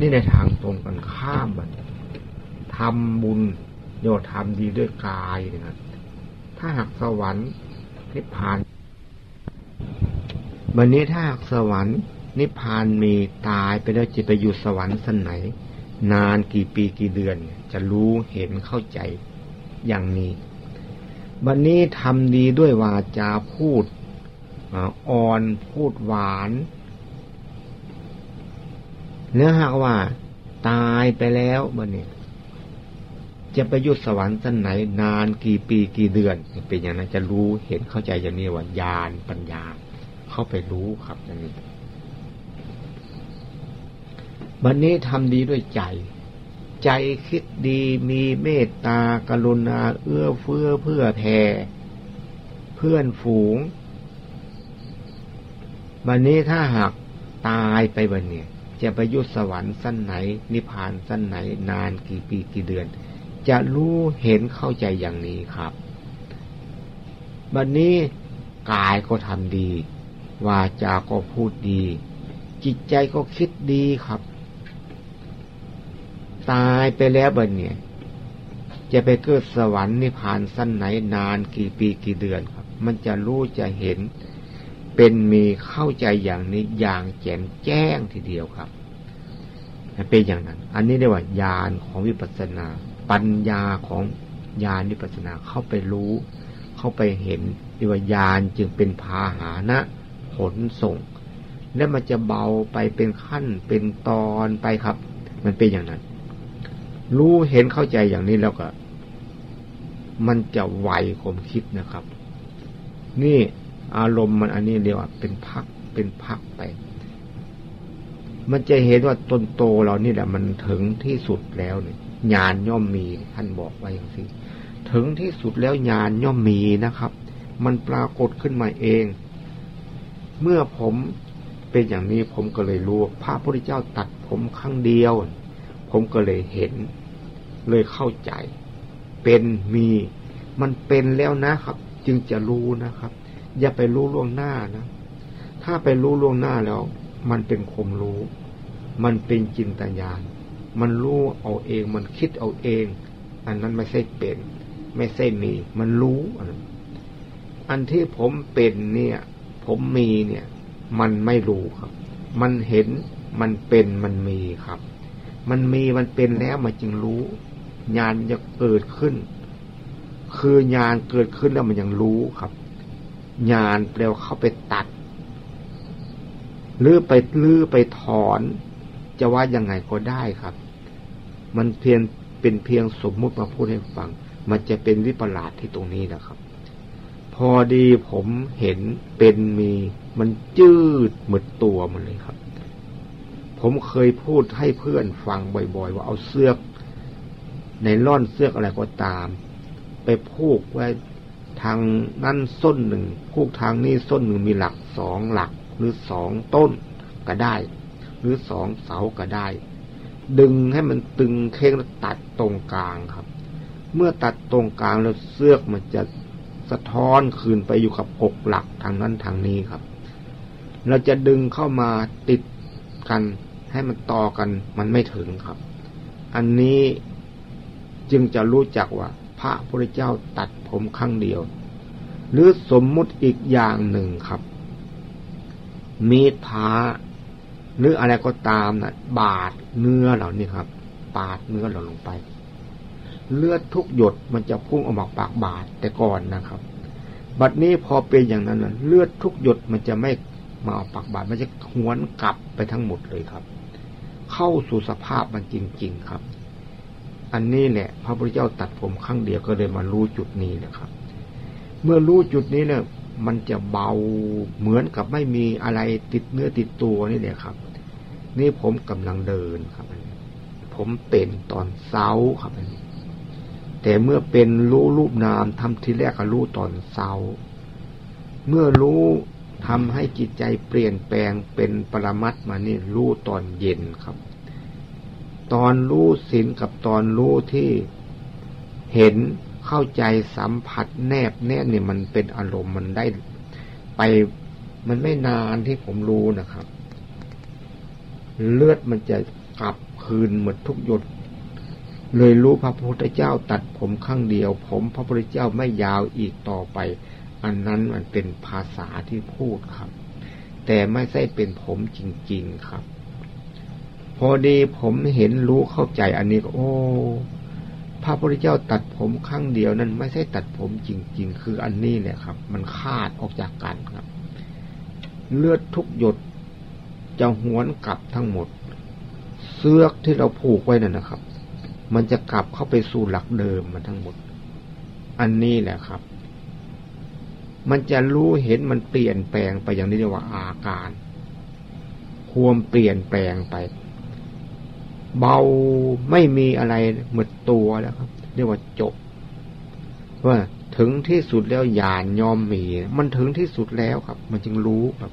นี่ในทางตรงกันข้ามบัดทำบุญโยทำดีด้วยกายนะครับถ้าหากสวรรค์นิพพานวันนี้ถ้าหากสวรรค์ นิพพานมีตายไปแล้วจะไปอยู่สวรรค์สันไหน นานกี่ปีกี่เดือน จะรู้เห็นเข้าใจอย่างนี้วันนี้ทำดีด้วยวาจาพูดอ่อนพูดหวาน เนื้อหากว่า ตายไปแล้วบันนี้จะไปยุดสวรรค์สันไหน นานกี่ปีกี่เดือน เป็นอย่างนั้นจะรู้เห็นเข้าใจอย่างนี้ว่าญาณปัญญา เข้าไปรู้ครับอย่างนี้วันนี้ทำดีด้วยใจ ใจคิดดีมีเมตตากรุณา เอื้อเฟื้อเพื่อแผ่เพื่อนฝูง วันนี้ถ้าหากตายไปวันนี้ จะไปยุสวรรค์สั้นไหน นิพพานสั้นไหน นานกี่ปีกี่เดือน จะรู้เห็นเข้าใจอย่างนี้ครับวันนี้กายก็ทำดี วาจาก็พูดดี จิตใจก็คิดดีครับ ตายไปแล้วบันเนี่ย จะไปเกิดสวรรค์นิพพานสั้นไหนนานกี่ปีกี่เดือนครับ มันจะรู้จะเห็น เป็นมีเข้าใจอย่างนี้อย่างแจ่มแจ้งทีเดียวครับเป็นอย่างนั้น อันนี้เรียกว่าญาณของวิปัสสนา ปัญญาของญาณวิปัสสนาเข้าไปรู้ เข้าไปเห็นเรียกว่าญาณจึงเป็นพาหานะผลส่ง และมันจะเบาไปเป็นขั้นเป็นตอนไปครับ มันเป็นอย่างนั้น รู้เห็นเข้าใจอย่างนี้แล้วก็ มันจะไวความคิดนะครับ นี่ อารมณ์มันอันนี้เรียกว่าเป็นพักเป็นพักไป มันจะเห็นว่าตนโตเรานี่แหละ มันถึงที่สุดแล้วเนี่ยญาณย่อมมีท่านบอกไว้อย่างนี้ถึงที่สุดแล้วญาณย่อมมีนะครับ มันปรากฏขึ้นมาเอง เมื่อผมเป็นอย่างนี้ผมก็เลยรู้พระพุทธเจ้าตัดผมครั้งเดียว ผมก็เลยเห็น เลยเข้าใจ เป็นมี มันเป็นแล้วนะครับ จึงจะรู้นะครับ อย่าไปรู้ล่วงหน้านะ ถ้าไปรู้ล่วงหน้าแล้ว มันเป็นคมรู้ มันเป็นจินตญาณ มันรู้เอาเอง มันคิดเอาเอง อันนั้นไม่ใช่เป็น ไม่ใช่มี มันรู้อันที่ผมเป็นเนี่ย ผมมีเนี่ย มันไม่รู้ครับ มันเห็น มันเป็น มันมีครับ มันมี มันเป็นแล้วมันจึงรู้ญาณจะเกิดขึ้น คือญาณเกิดขึ้นแล้วมันยังรู้ครับ ญาณเปลวเข้าไปตัดหรือไปลื้อไปถอนจะว่ายังไงก็ได้ครับ มันเพียงเป็นเพียงสมมุติมาพูดให้ฟัง มันจะเป็นวิปลาสที่ตรงนี้นะครับ พอดีผมเห็นเป็นมีมันจืดหมดตัวมันเลยครับ ผมเคยพูดให้เพื่อนฟังบ่อยๆ ว่าเอาเสื้อในร่อนเสื้ออะไรก็ตาม ไปพูกไว้ ทางนั้นส้นหนึ่งผูกทางนี้ส้นหนึ่งมีหลักสองหลัก หรือสองต้นก็ได้ หรือสองเสาก็ได้ ดึงให้มันตึงเค้งแล้วตัดตรงกลางครับ เมื่อตัดตรงกลางแล้วเสือกมันจะสะท้อนคืนไปอยู่กับหกหลักทางนั้นทางนี้ครับ เราจะดึงเข้ามาติดกันให้มันต่อกันมันไม่ถึงครับ อันนี้จึงจะรู้จักว่า พระพุทธเจ้าตัดผมครั้งเดียว หรือสมมุติอีกอย่างหนึ่งครับ มีดพ้าหรืออะไรก็ตามนะ่ะ บาดเนื้อเหล่านี้ครับ ปาดเนื้อเราลงไป เลือดทุกหยดมันจะพุ่งออกมาปากบาดแต่ก่อนนะครับ บัดนี้พอเป็นอย่างนั้นนะเลือดทุกหยดมันจะไม่มาออกปากบาดมันจะหวนกลับไปทั้งหมดเลยครับ เข้าสู่สภาพมันจริง ๆ ครับ อันนี้แหละ พระพุทธเจ้าตัดผมครั้งเดียวก็เลยมารู้จุดนี้นะครับ เมื่อรู้จุดนี้เนี่ย มันจะเบาเหมือนกับไม่มีอะไรติดเนื้อติดตัวนี่แหละครับ นี่ผมกำลังเดินครับผมเป็นตอนเช้าครับแต่เมื่อเป็นรู้รูปนามทำทีแรกก็รู้ตอนเช้า เมื่อรู้ทำให้จิตใจเปลี่ยนแปลงเป็นปรมัตมานี่รู้ตอนเย็นครับ ตอนรู้สินกับตอนรู้ที่เห็นเข้าใจสัมผัสแนบแน่เนี่ยมันเป็นอารมณ์มันได้ไปมันไม่นานที่ผมรู้นะครับ เลือดมันจะกลับคืนหมดทุกหยด เลยรู้พระพุทธเจ้าตัดผมข้างเดียว ผมพระพุทธเจ้าไม่ยาวอีกต่อไป อันนั้นมันเป็นภาษาที่พูดครับ แต่ไม่ใช่เป็นผมจริง ๆครับ พอดีผมเห็นรู้เข้าใจอันนี้ก็โอ้พระพุทธเจ้าตัดผมข้งเดียวนั้นไม่ใช่ตัดผมจริง ๆ คืออันนี้แหละครับ มันขาดออกจากกันครับ เลือดทุกหยดจะหวนกลับทั้งหมด เสื้อที่เราผูกไว้นั่นนะครับ มันจะกลับเข้าไปสู่หลักเดิมมันทั้งหมด อันนี้แหละครับ มันจะรู้เห็นมันเปลี่ยนแปลงไปอย่างนี้เรียกว่าอาการ ความเปลี่ยนแปลงไป เบาไม่มีอะไรหมดตัวแล้วครับ เรียกว่าจบว่าถึงที่สุดแล้วยานยอมมี มันถึงที่สุดแล้วครับ มันจึงรู้ครับ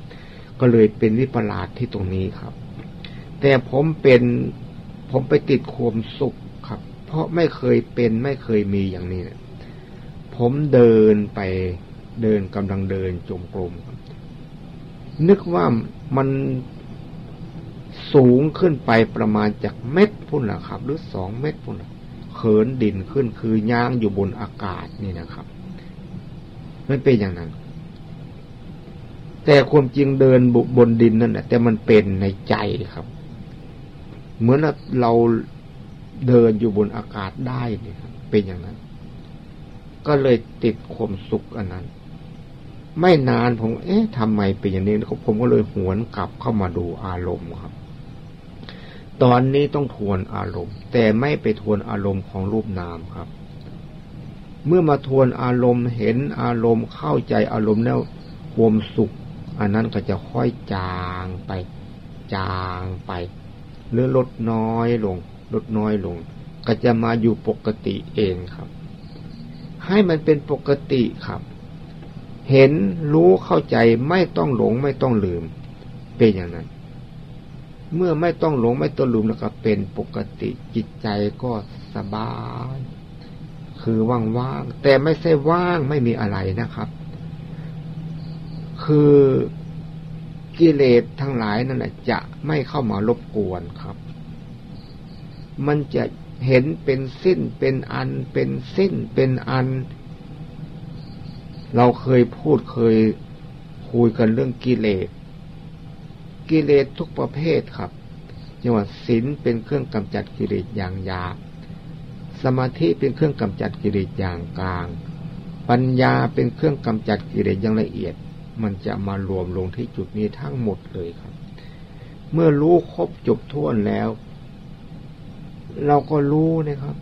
ก็เลยเป็นวิปลาสที่ตรงนี้ครับ แต่ผมเป็นผมไปติดความสุขครับ เพราะไม่เคยเป็นไม่เคยมีอย่างนี้ผมเดินไปเดินกำลังเดินจมกลมนึกว่ามัน สูงขึ้นไปประมาณจากเม็ดพุ่นแหละครับ หรือสองเม็ดพุ่นเขินดินขึ้นคือย่างอยู่บนอากาศนี่นะครับไม่เป็นอย่างนั้น แต่ความจริงเดินบนดินนั่นแหละแต่มันเป็นในใจครับ เหมือนเราเดินอยู่บนอากาศได้เนี่ยเป็นอย่างนั้น ก็เลยติดความสุขอันนั้น ไม่นานผม เอ๊ะทำไมเป็นอย่างนี้ผมก็เลยหวนกลับเข้ามาดูอารมณ์ครับ ตอนนี้ต้องทวนอารมณ์ แต่ไม่ไปทวนอารมณ์ของรูปนามครับ เมื่อมาทวนอารมณ์เห็นอารมณ์เข้าใจอารมณ์แล้วความสุข อันนั้นก็จะค่อยจางไป จางไปหรือลดน้อยลง ลดน้อยลง ก็จะมาอยู่ปกติเองครับ ให้มันเป็นปกติครับ เห็นรู้เข้าใจไม่ต้องหลงไม่ต้องลืม เป็นอย่างนั้น เมื่อไม่ต้องหลงไม่ต้องลืมแล้วก็เป็นปกติจิตใจก็สบาย คือว่างๆแต่ไม่ใช่ว่างไม่มีอะไรนะครับ คือกิเลสทั้งหลายนั่นแหละจะไม่เข้ามารบกวนครับ มันจะเห็นเป็นสิ้นเป็นอันเป็นสิ้นเป็นอัน เราเคยพูดเคยคุยกันเรื่องกิเลส กิเลสทุกประเภทครับอย่างว่าศีลเป็นเครื่องกำจัดกิเลสอย่างหยาบสมาธิเป็นเครื่องกำจัดกิเลสอย่างกลาง ปัญญาเป็นเครื่องกำจัดกิเลสอย่างละเอียด มันจะมารวมลงที่จุดนี้ทั้งหมดเลยครับ เมื่อรู้ครบจบท้วนแล้ว เราก็รู้นะครับ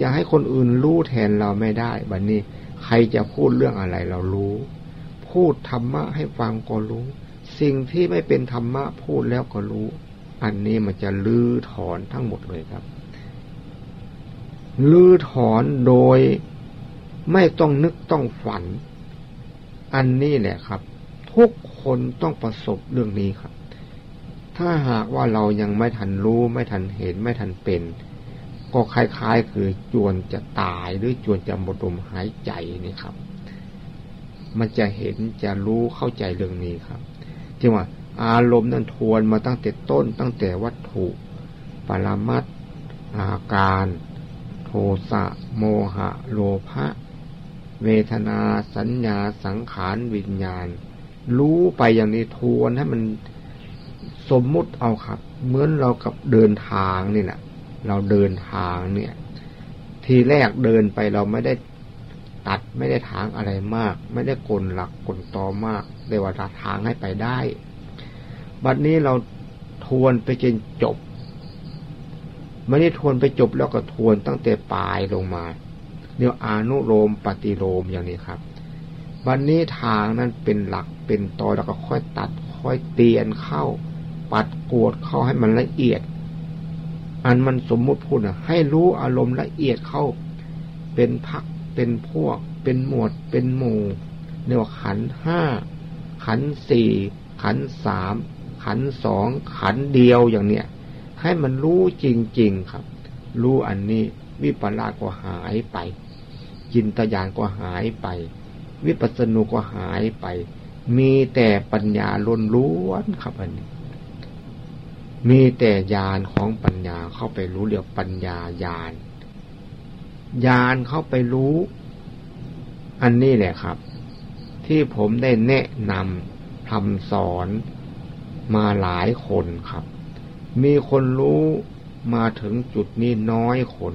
จะให้คนอื่นรู้แทนเราไม่ได้บัดนนี้ใครจะพูดเรื่องอะไรเรารู้ พูดธรรมะให้ฟังก็รู้ สิ่งที่ไม่เป็นธรรมะพูดแล้วก็รู้ อันนี้มันจะลื้อถอนทั้งหมดเลยครับ ลื้อถอนโดยไม่ต้องนึกต้องฝัน อันนี้แหละครับ ทุกคนต้องประสบเรื่องนี้ครับ ถ้าหากว่าเรายังไม่ทันรู้ไม่ทันเห็นไม่ทันเป็น ก็คล้ายๆ คือจวนจะตายหรือจวนจะหมดลมหายใจนี่ครับ มันจะเห็นจะรู้เข้าใจเรื่องนี้ครับ ที่ว่า อารมณ์นั้นทวนมาตั้งแต่ต้น ตั้งแต่วัตถุปรมัตอาการ โทสะโมหะ โลภะเวทนาสัญญาสังขารวิญญาณ รู้ไปอย่างนี้ทวนให้มันสมมุติเอาครับ เหมือนเรากับเดินทางนี่แหละเราเดินทางเนี่ย ทีแรกเดินไปเราไม่ได้ ตัดไม่ได้ทางอะไรมาก ไม่ได้กลหลักกลตอมากแต่ว่าทางให้ไปได้ บัดนี้เราทวนไปจนจบไม่ได้ทวนไปจบแล้วก็ทวนตั้งแต่ปลายลงมาเรียกอนุโลมปฏิโลมอย่างนี้ครับวันนี้ทางนั้นเป็นหลักเป็นตอแล้วก็ค่อยตัด ค่อยเตียนเข้า ปัดกวดเข้าให้มันละเอียด อันมันสมมุติพูดนะให้รู้อารมณ์ละเอียดเข้า เป็นพัก เป็นพวก เป็นหมวด เป็นหมู่เรียกว่าขันห้า ขันสี่ ขันสาม ขันสอง ขันเดียวอย่างเนี้ย ให้มันรู้จริง ๆ ครับ รู้อันนี้วิปลาสก็หายไป จินตยานก็หายไป วิปัสสนุก็หายไป มีแต่ปัญญาล้นล้วนครับอันนี้ มีแต่ญาณของปัญญาเข้าไปรู้เรียกปัญญาญาณ ญาณเข้าไปรู้ อันนี้แหละครับ ที่ผมได้แนะนำทำสอนมาหลายคนครับ มีคนรู้มาถึงจุดนี้น้อยคน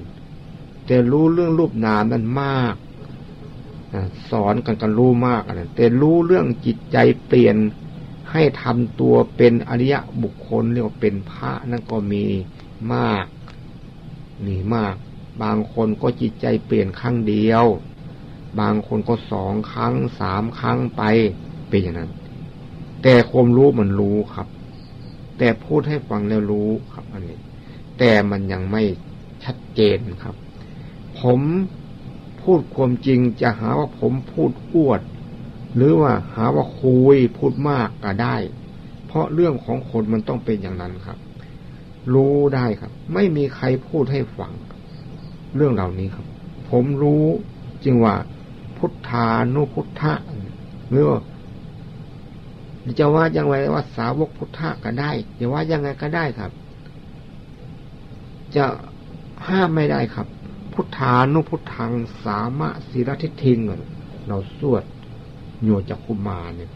แต่รู้เรื่องรูปนามนั้นมากสอนกันกันรู้มากนะแต่รู้เรื่องจิตใจเปลี่ยนให้ทำตัวเป็นอริยะบุคคลเรียกว่าเป็นพระนั่นก็มีมากมีมาก บางคนก็จิตใจเปลี่ยนครั้งเดียว บางคนก็สองครั้งสามครั้งไปเป็นอย่างนั้น แต่ความรู้มันรู้ครับ แต่พูดให้ฟังแล้วรู้ครับอันนี้ แต่มันยังไม่ชัดเจนครับ ผมพูดความจริงจะหาว่าผมพูดอวด หรือว่าหาว่าคุยพูดมากก็ได้ เพราะเรื่องของคนมันต้องเป็นอย่างนั้นครับ รู้ได้ครับ ไม่มีใครพูดให้ฟัง เรื่องเหล่านี้ครับ ผมรู้จึงว่าพุทธานุพุทธะหรือว่าจะว่ายังไงว่าสาวกพุทธะก็ได้จะว่ายังไงก็ได้ครับ จะห้ามไม่ได้ครับ พุทธานุพุทธังสามะศิรทิทิงเราสวดโยจักคุมาเนี่ย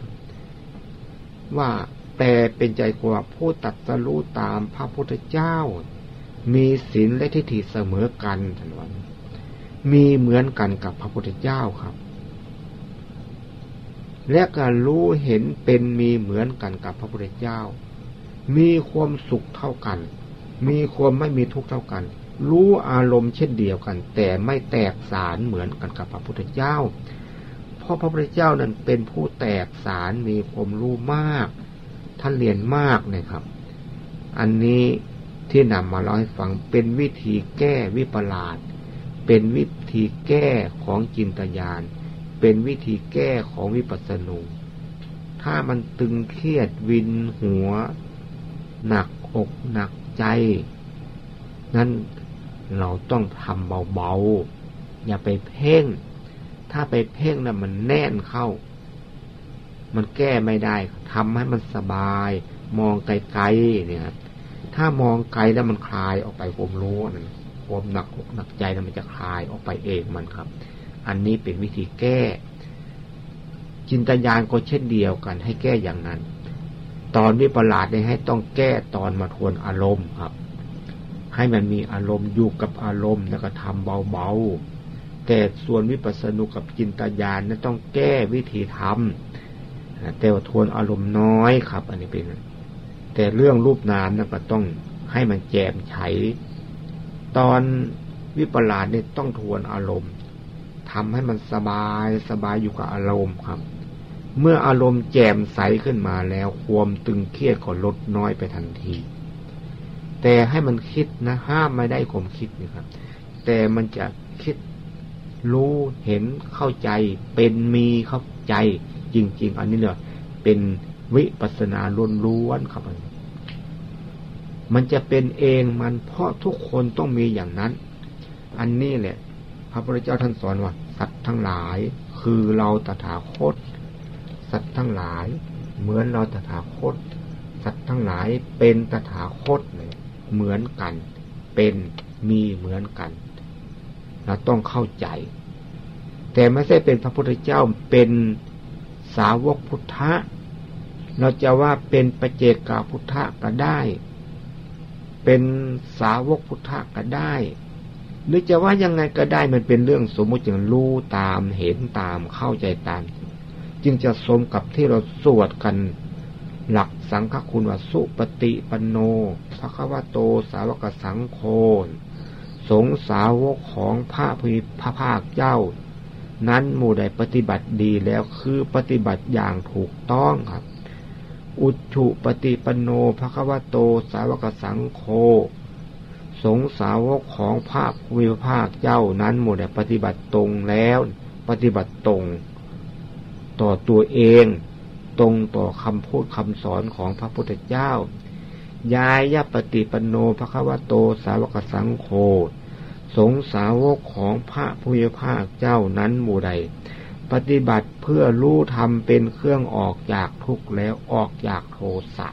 ว่าแต่เป็นใจกว่าผู้ตัดสรู้ตามพระพุทธเจ้า มีศีลและทิฏฐิเสมอกันท่านวันมีเหมือนกันกับพระพุทธเจ้าครับ และการรู้เห็นเป็นมีเหมือนกันกับพระพุทธเจ้า มีความสุขเท่ากัน มีความไม่มีทุกข์เท่ากัน รู้อารมณ์เช่นเดียวกัน แต่ไม่แตกสารเหมือนกันกับพระพุทธเจ้า เพราะพระพุทธเจ้านั้นเป็นผู้แตกสารมีความรู้มาก ท่านเรียนมากนะครับ อันนี้ ที่นำมาเล่าให้ฟังเป็นวิธีแก้วิปลาสเป็นวิธีแก้ของจินตยานเป็นวิธีแก้ของวิปัสสนูถ้ามันตึงเครียดวินหัว หนักอกหนักใจ นั้นเราต้องทำเบาๆ อย่าไปเพ่ง ถ้าไปเพ่งนะ่ะมันแน่นเข้า มันแก้ไม่ได้ทำให้มันสบาย มองไกลๆเนี่ย ถ้ามองไกลแล้วมันคลายออกไปผมรู้นะความหนักอกหนักใจนะมันจะคลายออกไปเองมันครับ อันนี้เป็นวิธีแก้ จินตญาณก็เช่นเดียวกัน ให้แก้อย่างนั้น ตอนวิปลาสเนี่ยให้ต้องแก้ตอนมาทวนอารมณ์ครับ ให้มันมีอารมณ์อยู่กับอารมณ์แล้วก็ทำเบาๆแต่ส่วนวิปัสสนุกับจินตญาณนั้นต้องแก้วิธีทำแต่ว่าทวนอารมณ์น้อยครับ อันนี้เป็น แต่เรื่องรูปนามนั้นก็ต้องให้มันแจมไฉตอนวิปลาสเนี่ยต้องทวนอารมณ์ทำให้มันสบายสบายอยู่กับอารมณ์ครับ เมื่ออารมณ์แจ่มใสขึ้นมาแล้วความตึงเครียดก็ลดน้อยไปทันที แต่ให้มันคิดนะห้ามไม่ได้ข่มคิดนะครับ แต่มันจะคิดรู้เห็นเข้าใจ เป็นมีเข้าใจจริง ๆ อันนี้เนี่ยเป็น วิปัสนาล้วนๆครับมันจะเป็นเองมันเพราะทุกคนต้องมีอย่างนั้น อันนี้แหละ พระพุทธเจ้าท่านสอนว่า สัตว์ทั้งหลายคือเราตถาคต สัตว์ทั้งหลาย เหมือนเราตถาคต สัตว์ทั้งหลายเป็นตถาคตเลยเหมือนกัน เป็นมีเหมือนกัน เราต้องเข้าใจ แต่ไม่ใช่เป็นพระพุทธเจ้าเป็นสาวกพุทธะ เราจะว่าเป็นประเจกาพุทธะก็ได้ เป็นสาวกพุทธะก็ได้ หรือจะว่ายังไงก็ได้มันเป็นเรื่องสมมุติอย่างรู้ตามเห็นตามเข้าใจตาม จึงจะสมกับที่เราสวดกัน หลักสังฆคุณว่าสุปฏิปันโนภะคะวะโตสาวกสังโฆสงสาวกของพระพิพระภาคเจ้า นั้นหมู่ใดปฏิบัติดีแล้วคือปฏิบัติอย่างถูกต้องครับ อุชุปฏิปโนภควโตสาวกสังโฆสงสาวกของพระภูมิภาคเจ้านั้นหมดปฏิบัติตรงแล้ว ปฏิบัติตรง ต่อตัวเอง ตรงต่อคำพูดคำสอนของพระพุทธเจ้ายายปฏิปโนภควโตสาวกสังโฆสงสาวกของพระพุทธภาคเจ้านั้นหมู่ใด ปฏิบัติเพื่อรู้ธรรมเป็นเครื่องออกจากทุกข์แล้วออกจากโทสะ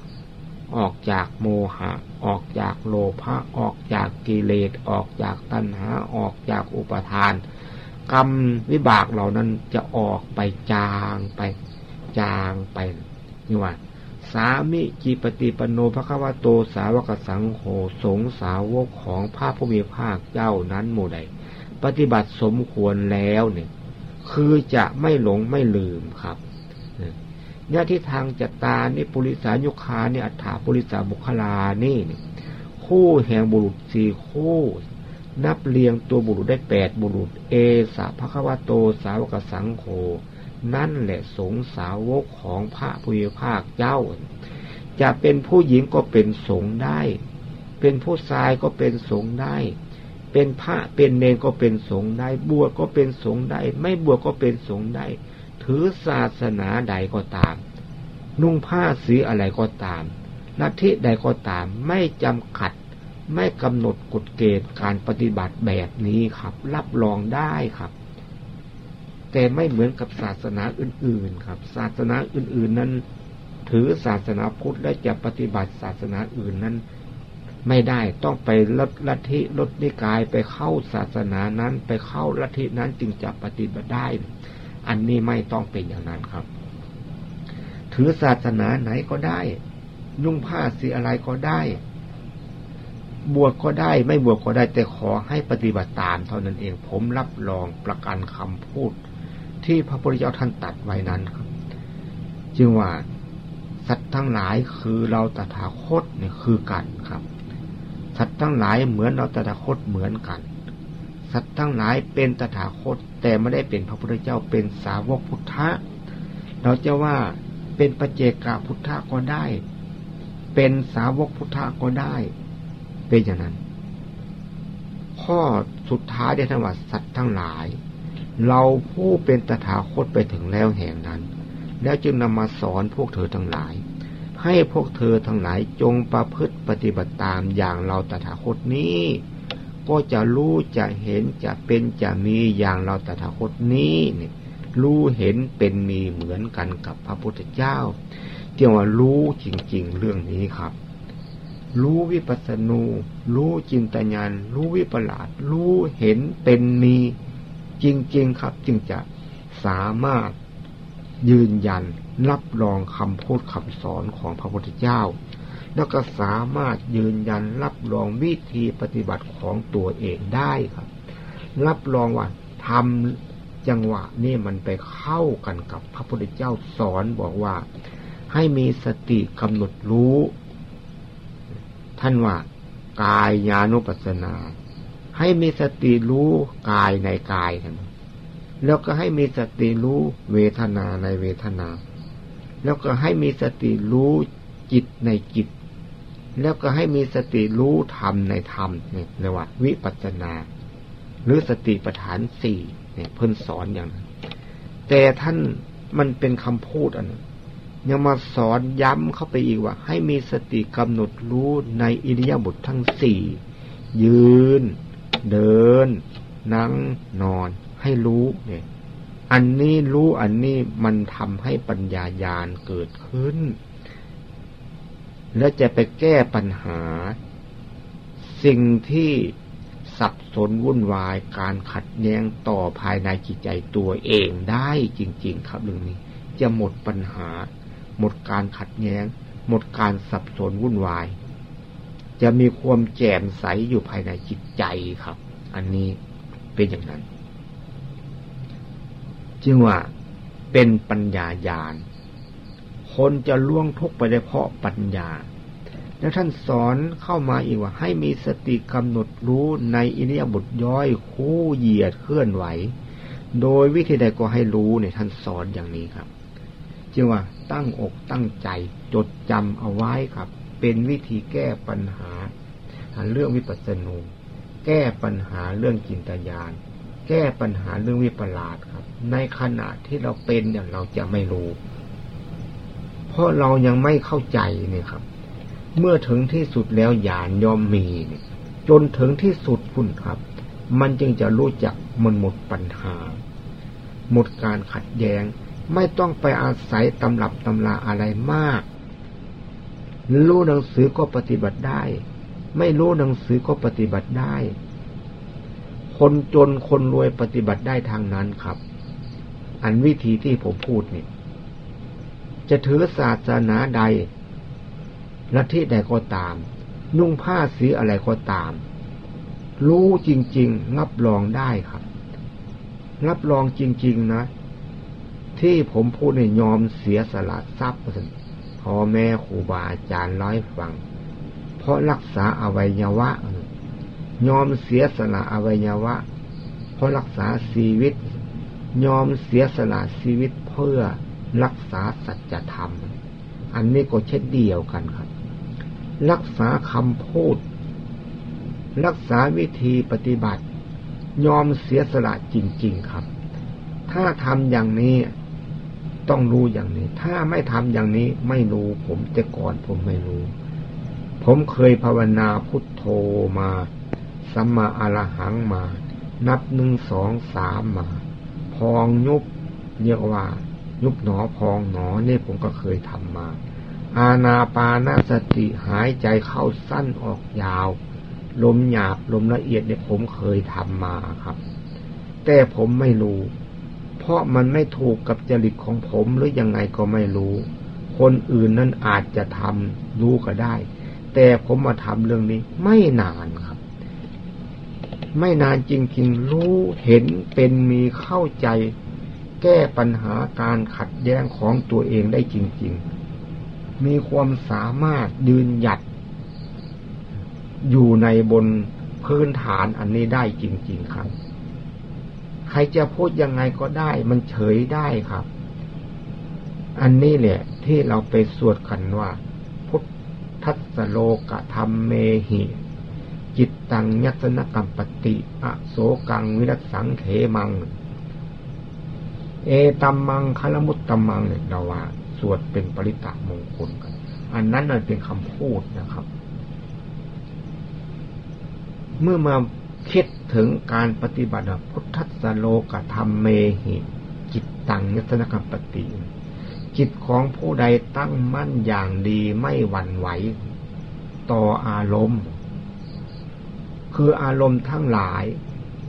ออกจากโมหะ ออกจากโลภะออกจากกิเลสออกจากตัณหาออกจากอุปทาน กรรมวิบากเหล่านั้นจะออกไปจางไปจางไปนี่ว่าสามิจิปฏิปโนภควโตสาวกสังโฆสงสาวกของพระผู้มีภาคเจ้านั้นหมู่ใด ปฏิบัติสมควรแล้วเนี่ย คือจะไม่หลงไม่ลืมครับเนี่ยที่ทางจัตตานี่ปุริสายุคาเนี่ยอัฏฐาปุริสาบุคลานี่คู่แห่งบุรุษสี่คู่ นับเรียงตัวบุรุษได้แปดบุรุษ เอสาพระควโตสาวกสังโฆนั่นแหละสงสาวกของพระพุทธภาคเจ้า จะเป็นผู้หญิงก็เป็นสงได้ เป็นผู้ชายก็เป็นสงได้ เป็นพระเป็นเนรก็เป็นสงได้ บวชก็เป็นสงได้ ไม่บวชก็เป็นสงได้ ถือศาสนาใดก็ตาม นุ่งผ้าสีอะไรก็ตามลัทธิใดก็ตาม ไม่จำกัด ไม่กำหนดกฎเกณฑ์การปฏิบัติแบบนี้ครับ รับรองได้ครับ แต่ไม่เหมือนกับศาสนาอื่น ๆ ครับ ศาสนาอื่น ๆ นั้น ถือศาสนาพุทธและจะปฏิบัติศาสนาอื่นนั้น ไม่ได้ต้องไปลดลัทธิลดนิกายไปเข้าศาสนานั้น ไปเข้าลัทธินั้นจึงจะปฏิบัติได้ อันนี้ไม่ต้องเป็นอย่างนั้นครับ ถือศาสนาไหนก็ได้ นุ่งผ้าสีอะไรก็ได้ บวชก็ได้ ไม่บวชก็ได้ แต่ขอให้ปฏิบัติตามเท่านั้นเอง ผมรับรองประกันคำพูด ที่พระพุทธเจ้าท่านตัดไว้นั้นครับ จึงว่าสัตว์ทั้งหลายคือเราตถาคตเนี่ยคือกันครับ สัตว์ทั้งหลายเหมือนเราตถาคตเหมือนกัน สัตว์ทั้งหลายเป็นตถาคต แต่ไม่ได้เป็นพระพุทธเจ้าเป็นสาวกพุทธะ เราจะว่าเป็นปเจกาพุทธะก็ได้ เป็นสาวกพุทธะก็ได้ เป็นอย่างนั้น ข้อสุดท้ายได้ทั้งว่าสัตว์ทั้งหลาย เราผู้เป็นตถาคตไปถึงแล้วแห่งนั้น แล้วจึงนำมาสอนพวกเธอทั้งหลาย ให้พวกเธอทั้งหลายจงประพฤติปฏิบัติตามอย่างเราตถาคตนี้ ก็จะรู้จะเห็นจะเป็นจะมีอย่างเราตถาคตนี้เนี่ยรู้เห็นเป็นมีเหมือนกันกับพระพุทธเจ้าเรียว่ารู้จริง ๆ เรื่องนี้ครับ รู้วิปัสสนู รู้จินตญาณรู้วิปลาสรู้เห็นเป็นมีจริง ๆ ครับ จึงจะสามารถ ยืนยันรับรองคำพูดคำสอนของพระพุทธเจ้า แล้วก็สามารถยืนยันรับรองวิธีปฏิบัติของตัวเองได้ครับ รับรองว่าทำจังหวะนี่มันไปเข้ากันกับพระพุทธเจ้าสอนบอกว่า ให้มีสติกำหนดรู้ ท่านว่ากายญาณุปัสสนา ให้มีสติรู้กายในกายกัน แล้วก็ให้มีสติรู้เวทนาในเวทนา แล้วก็ให้มีสติรู้จิตในจิต แล้วก็ให้มีสติรู้ธรรมในธรรมเนี่ยเรียกว่าวิปัสนา หรือสติปัฏฐานสี่เนี่ยเพิ่นสอนอย่างนั้น แต่ท่านมันเป็นคำพูดอันนึงยังมาสอนย้ำเข้าไปอีกว่า ให้มีสติกำหนดรู้ในอิริยาบถททั้งสี่ยืน เดิน นั่งนอน ให้รู้เนี่ยอันนี้รู้อันนี้มันทำให้ปัญญาญาณเกิดขึ้น แล้วจะไปแก้ปัญหา สิ่งที่สับสนวุ่นวายการขัดแย้งต่อภายในจิตใจตัวเองได้จริง ๆ ครับเรื่องนี้ จะหมดปัญหา หมดการขัดแย้ง หมดการสับสนวุ่นวาย จะมีความแจ่มใสอยู่ภายในจิตใจครับ อันนี้เป็นอย่างนั้น จึงว่าเป็นปัญญาญาณคนจะล่วงทุกไปได้เพราะปัญญา แล้วท่านสอนเข้ามาอีกว่า ให้มีสติกำหนดรู้ในอินิยบทย่อยคู่เหยียดเคลื่อนไหว โดยวิธีใดก็ให้รู้เนี่ยท่านสอนอย่างนี้ครับจึงว่าตั้งอกตั้งใจจดจำเอาไว้ครับ เป็นวิธีแก้ปัญหา เรื่องวิปัสสนูแก้ปัญหาเรื่องจินตญาณ แก้ปัญหาเรื่องวิปลาสครับ ในขณะที่เราเป็นเนี่ยเราจะไม่รู้ เพราะเรายังไม่เข้าใจเนี่ยครับ เมื่อถึงที่สุดแล้วญาณยอมมีเนี่ยจนถึงที่สุดคุณครับ มันจึงจะรู้จักมันหมดปัญหา หมดการขัดแยง้ง ไม่ต้องไปอาศัยตำรับตำราอะไรมาก รู้หนังสือก็ปฏิบัติได้ ไม่รู้หนังสือก็ปฏิบัติได้ คนจนคนรวยปฏิบัติได้ทางนั้นครับ อันวิธีที่ผมพูดนี่จะถือศาสนาใดลัทธิใดก็ตาม นุ่งผ้าสีอะไรก็ตาม รู้จริงๆ รับรองได้ครับ รับรองจริง ๆ นะ ที่ผมพูดในยอมเสียสละทรัพย์พ่อแม่ครูบาอาจารย์ร้อยฟัง เพราะรักษาอวัยวะ ยอมเสียสละอวัยวะ เพราะรักษาชีวิต ยอมเสียสละชีวิตเพื่อรักษาสัจธรรม อันนี้ก็เช่นเดียวกันครับ รักษาคำพูด รักษาวิธีปฏิบัติ ยอมเสียสละจริง ๆครับ ถ้าทำอย่างนี้ต้องรู้อย่างนี้ ถ้าไม่ทำอย่างนี้ไม่รู้ ผมแต่ก่อนผมไม่รู้ ผมเคยภาวนาพุทโธมา สัมมาอรหังมา นับหนึ่งสองสามมา พองยุบเรียกว่า ยุบหนอพองหนอเนี่ยผมก็เคยทำมา อาณาปานาสติหายใจเข้าสั้นออกยาว ลมหยาบลมละเอียดเนี่ยผมเคยทำมาครับ แต่ผมไม่รู้ เพราะมันไม่ถูกกับจริตของผมหรือยังไงก็ไม่รู้ คนอื่นนั้นอาจจะทำรู้ก็ได้ แต่ผมมาทำเรื่องนี้ไม่นานครับ ไม่นานจริงๆ รู้เห็นเป็นมีเข้าใจ แก้ปัญหาการขัดแย้งของตัวเองได้จริง ๆ มีความสามารถยืนหยัด อยู่ในบนพื้นฐานอันนี้ได้จริง ๆ ครับ ใครจะพูดยังไงก็ได้ มันเฉยได้ครับ อันนี้แหละที่เราไปสวดกันว่า พุทธัสโลกธรรมเมหิ จิตตังยัสนกรรมปติอโศกังวิรัสังเขมัง เอตัมมังคารมุตตัมมังเนี่ยเราว่าสวดเป็นปริตะมงคลกัน อันนั้นน่ะเป็นคำพูดนะครับ เมื่อมาคิดถึงการปฏิบัติพุทธัสโลกธรรมเมหิจิตตังยตนกรรมปฏิจิตของผู้ใดตั้งมั่นอย่างดีไม่หวั่นไหว ต่ออารมณ์ คืออารมณ์ทั้งหลาย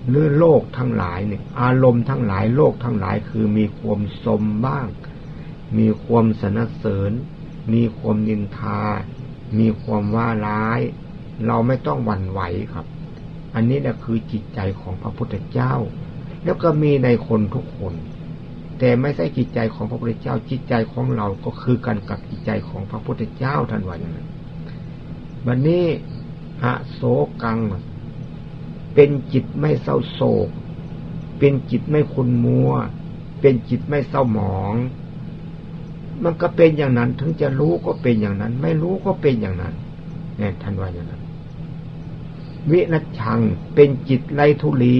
หรือโลกทั้งหลายเนี่ยอารมณ์ทั้งหลายโลกทั้งหลายคือมีความสมบ้าง มีความสนเสริญ มีความนินทา มีความว่าร้าย เราไม่ต้องหวั่นไหวครับ อันนี้นะคือจิตใจของพระพุทธเจ้า แล้วก็มีในคนทุกคน แต่ไม่ใช่จิตใจของพระพุทธเจ้าจิตใจของเราก็คือกันกับจิตใจของพระพุทธเจ้าท่านว่าอย่างนั้นวันนี้อโศกัง เป็นจิตไม่เศร้าโศก เป็นจิตไม่คุณมัว เป็นจิตไม่เศร้าหมอง มันก็เป็นอย่างนั้น ถึงจะรู้ก็เป็นอย่างนั้น ไม่รู้ก็เป็นอย่างนั้นเนี่ยท่านว่าอย่างนั้น วิรัชังเป็นจิตไรทุลี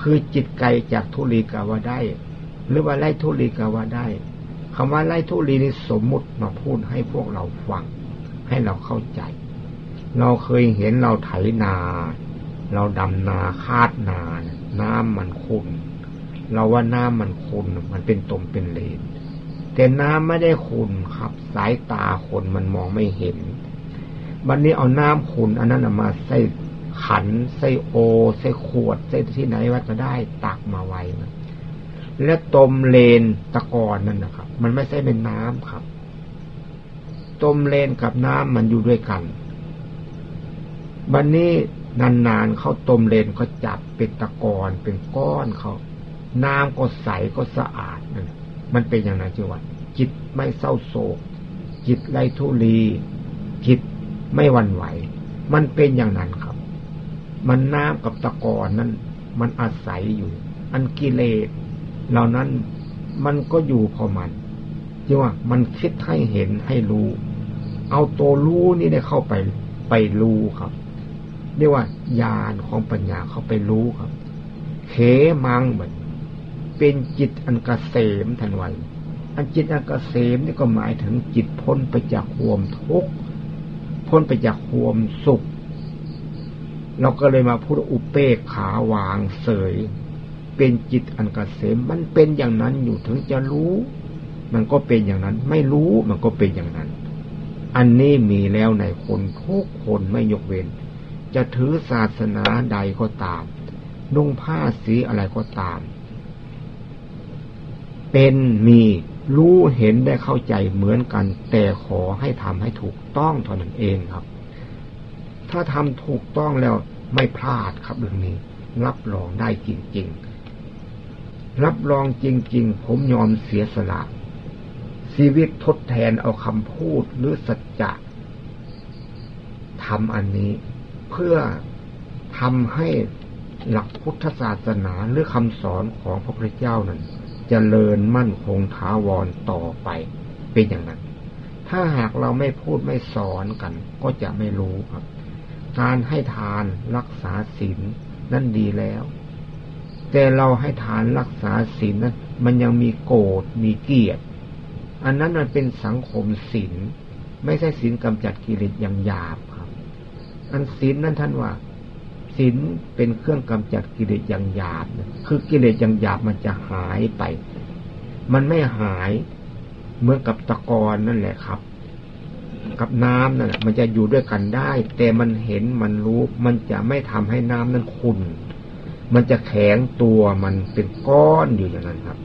คือจิตไกลจากทุลีกาว่าได้ หรือว่าไล่ทุลีกาว่าได้คำว่าไล่ทุลีนี่สมมุติมาพูดให้พวกเราฟัง ให้เราเข้าใจ เราเคยเห็นเราไถนา เราดำนาคาดนาน้ำมันขุ่นเราว่าน้ำมันขุ่นมันเป็นตมเป็นเลนแต่น้ำไม่ได้ขุ่นครับ สายตาคนมันมองไม่เห็นวันนี้เอาน้ำขุ่นอันนั้นมาใส่ขันใส่โอใส่ขวดใส่ที่ไหนว่าจะได้ตักมาไว้นะและตมเลนตะกอนนั่นนะครับ มันไม่ใช่เป็นน้ำครับตมเลนกับน้ำมันอยู่ด้วยกันวันนี้ นานๆเขาต้มเลนก็จับเป็นตะกอนเป็นก้อนเขาน้ำก็ใสก็สะอาดนั่นมันเป็นอย่างนั้นจีว่าจิตไม่เศร้าโศก จิตไรทุลีจิตไม่วันไหว มันเป็นอย่างนั้นครับ มันน้ำกับตะกอนนั้น มันอาศัยอยู่ อันกิเลสเหล่านั้นมันก็อยู่พอมันจีว่ามันคิดให้เห็นให้รู้ เอาตัวรู้นี่ได้เข้าไปไปรู้ครับ เรียกว่าญาณของปัญญาเขาไปรู้ครับเขมังเหมือนเป็นจิตอันกเกษมทันวันอันจิตอันกเกษมนี่ก็หมายถึงจิตพ้นไปจากความทุกข์พ้นไปจากความสุข เราก็เลยมาพูดอุเปกขาวางเสย เป็นจิตอันกเกษมมันเป็นอย่างนั้นอยู่ถึงจะรู้ มันก็เป็นอย่างนั้น ไม่รู้มันก็เป็นอย่างนั้น อันนี้มีแล้วในคนทุกคนไม่ยกเว้น จะถือศาสนาใดก็ตาม นุ่งผ้าสีอะไรก็ตาม เป็นมีรู้เห็นได้เข้าใจเหมือนกัน แต่ขอให้ทำให้ถูกต้องเท่านั้นเองครับ ถ้าทำถูกต้องแล้วไม่พลาดครับเรื่องนี้ รับรองได้จริง ๆ รับรองจริง ๆ ผมยอมเสียสละชีวิตทดแทนเอาคำพูดหรือสัจจะทำอันนี้ เพื่อทำให้หลักพุทธศาสนาหรือคำสอนของพระพุทธเจ้านั้นจเจริญมั่นคงถาวรต่อไปเป็นอย่างนั้น ถ้าหากเราไม่พูดไม่สอนกัน ก็จะไม่รู้ครับ การให้ทานรักษาศีลนั่นดีแล้ว แต่เราให้ทานรักษาศีลนั้นมันยังมีโกรธมีเกียดอันนั้นมันเป็นสังคมศีลไม่ใช่ศีลกำจัดกิเลสอย่างหยาบ อันศีลนั้นท่านว่าศีลเป็นเครื่องกำจัดกิเลสอย่างหยาบคือกิเลสอย่างหยาบมันจะหายไป มันไม่หายเหมือนกับตะกอนนั่นแหละครับ กับน้ำนั่นแหละมันจะอยู่ด้วยกันได้ แต่มันเห็นมันรู้ มันจะไม่ทำให้น้ำนั้นขุ่นมันจะแข็งตัวมันเป็นก้อนอยู่อย่างนั้นครับ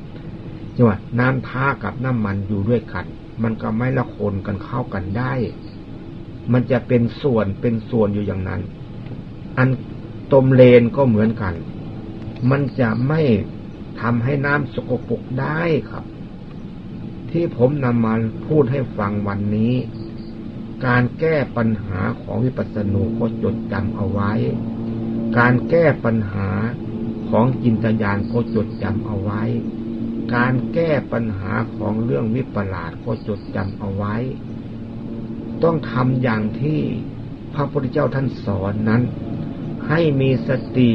จังหวะน้ำท่ากับน้ำมันอยู่ด้วยกัน มันก็ไม่ละคนกันเข้ากันได้ มันจะเป็นส่วนเป็นส่วนอยู่อย่างนั้น อันตมเลนก็เหมือนกัน มันจะไม่ทำให้น้ำสกปรกได้ครับ ที่ผมนำมาพูดให้ฟังวันนี้ การแก้ปัญหาของวิปัสสนูก็จดจำเอาไว้ การแก้ปัญหาของจินตญาณก็จดจำเอาไว้ การแก้ปัญหาของเรื่องวิปลาสก็จดจำเอาไว้ ต้องทำอย่างที่พระพุทธเจ้าท่านสอนนั้น ให้มีสติ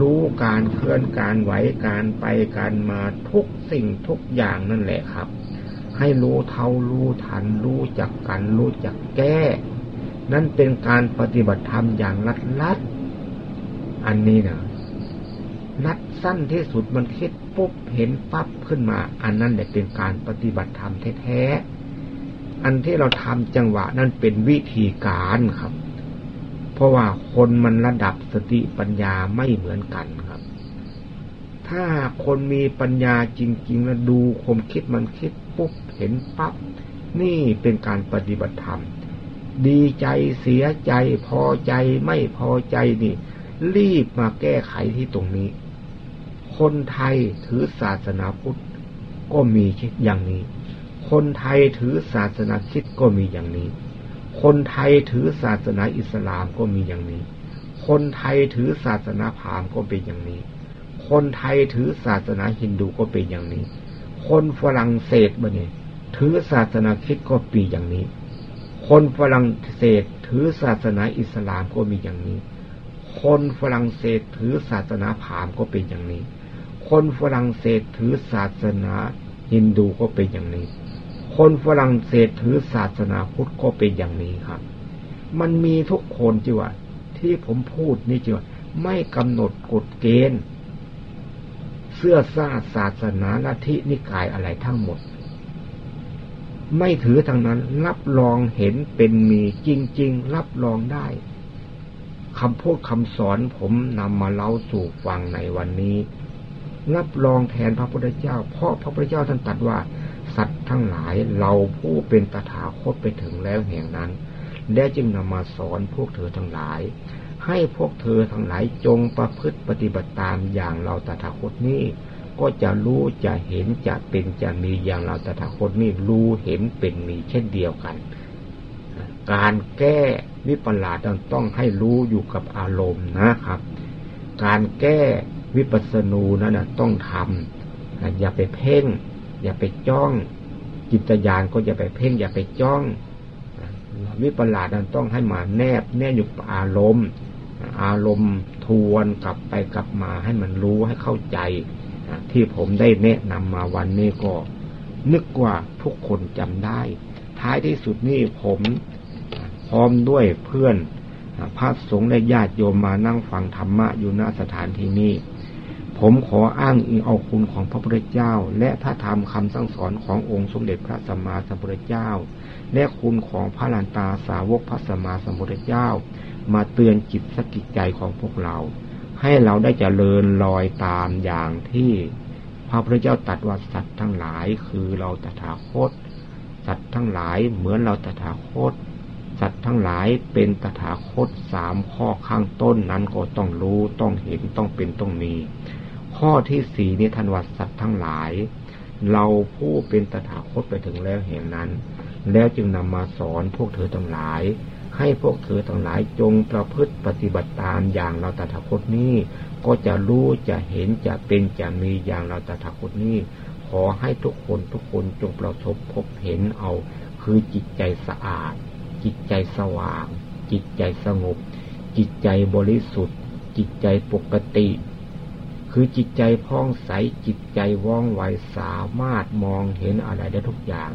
รู้การเคลื่อนการไหวการไปการมาทุกสิ่งทุกอย่างนั่นแหละครับ ให้รู้เท่ารู้ทัน รู้จักกันรู้จักแก้ นั่นเป็นการปฏิบัติธรรมอย่างลัดลัดอันนี้นะนัดสั้นที่สุดมันคิดปุ๊บเห็นปั๊บขึ้นมา อันนั้นแหละเป็นการปฏิบัติธรรมแท้ๆ อันที่เราทำจังหวะนั้นเป็นวิธีการครับ เพราะว่าคนมันระดับสติปัญญาไม่เหมือนกันครับ ถ้าคนมีปัญญาจริง ๆ แล้วดูคมคิดมันคิดปุ๊บเห็นปั๊บนี่เป็นการปฏิบัติธรรม ดีใจเสียใจพอใจไม่พอใจนี่ รีบมาแก้ไขที่ตรงนี้ คนไทยถือศาสนาพุทธก็มีอย่างนี้ คนไทยถือศาสนาคริสต์ก็มีอย่างนี้ คนไทยถือศาสนาอิสลามก็มีอย่างนี้ คนไทยถือศาสนาพราหมณ์ก็เป็นอย่างนี้ คนไทยถือศาสนาฮินดูก็เป็นอย่างนี้ คนฝรั่งเศสบ่เนี่ยถือศาสนาคริสต์ก็ปีอย่างนี้ คนฝรั่งเศสถือศาสนาอิสลามก็มีอย่างนี้ คนฝรั่งเศสถือศาสนาพราหมณ์ก็เป็นอย่างนี้ คนฝรั่งเศสถือศาสนาฮินดูก็เป็นอย่างนี้ คนฝรั่งเศสถือศาสนาพุทธก็เป็นอย่างนี้ครับ มันมีทุกคนจีว่าที่ผมพูดนี่จีว่าไม่กำหนดกฎเกณฑ์ เสื้อซ่าศาสนาลัทธินิกายอะไรทั้งหมด ไม่ถือทางนั้นรับรองเห็นเป็นมีจริง ๆ รับรองได้คำพูดคำสอนผมนำมาเล่าสู่ฟังในวันนี้ รับรองแทนพระพุทธเจ้า เพราะพระพุทธเจ้าท่านตรัสว่า สัตว์ทั้งหลายเราผู้เป็นตถาคตไปถึงแล้วแห่งนั้นได้จึงนำมาสอนพวกเธอทั้งหลาย ให้พวกเธอทั้งหลายจงประพฤติปฏิบัติตามอย่างเราตถาคตนี้ ก็จะรู้จะเห็นจะเป็นจะมีอย่างเราตถาคตนี้รู้เห็นเป็นมีเช่นเดียวกัน การแก้วิปลาสต้องให้รู้อยู่กับอารมณ์นะครับ การแก้วิปัสสนูนั้นต้องทำอย่าไปเพ่ง อย่าไปจ้อง จิตญาณก็อย่าไปเพ่ง อย่าไปจ้องวิปลาสนั้นต้องให้มาแนบ แนบอยู่อารมณ์ อารมณ์ทวนกลับไปกลับมาให้มันรู้ให้เข้าใจ ที่ผมได้แนะนำมาวันนี้ก็ นึกว่าทุกคนจำได้ ท้ายที่สุดนี่ผมพร้อมด้วยเพื่อนพระสงฆ์และญาติโยมมานั่งฟังธรรมะอยู่ณสถานที่นี้ ผมขออ้างอิงเอาคุณของพระพุทธเจ้า และพระธรรมคำสั่งสอนขององค์สมเด็จพระสัมมาสัมพุทธเจ้า และคุณของพระลันตาสาวกพระสัมมาสัมพุทธเจ้า มาเตือนจิตสกิจใจของพวกเรา ให้เราได้เจริญลอยตามอย่างที่พระพุทธเจ้าตัดว่าสัตว์ทั้งหลายคือเราตถาคต สัตว์ทั้งหลายเหมือนเราตถาคต สัตว์ทั้งหลายเป็นตถาคตสามข้อข้างต้นนั้นก็ต้องรู้ต้องเห็นต้องเป็นต้องมี ข้อที่สี่นี้ทันวัดสัตว์ทั้งหลาย เราผู้เป็นตถาคตไปถึงแล้วแห่งนั้น แล้วจึงนำมาสอนพวกเธอทั้งหลาย ให้พวกเธอทั้งหลายจงประพฤติปฏิบัติตามอย่างเราตถาคตนี้ ก็จะรู้จะเห็นจะเป็นจะมีอย่างเราตถาคตนี้ ขอให้ทุกคนทุกคนจงประสบพบเห็นเอา คือจิตใจสะอาด จิตใจสว่าง จิตใจสงบ จิตใจบริสุทธิ์ จิตใจปกติ คือจิตใจพ่องใสจิตใจว่องไวสามารถมองเห็นอะไรได้ทุกอย่าง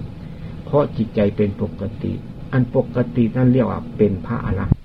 เพราะจิตใจเป็นปกติ อันปกตินั่นเรียกว่าเป็นพระอรหันต์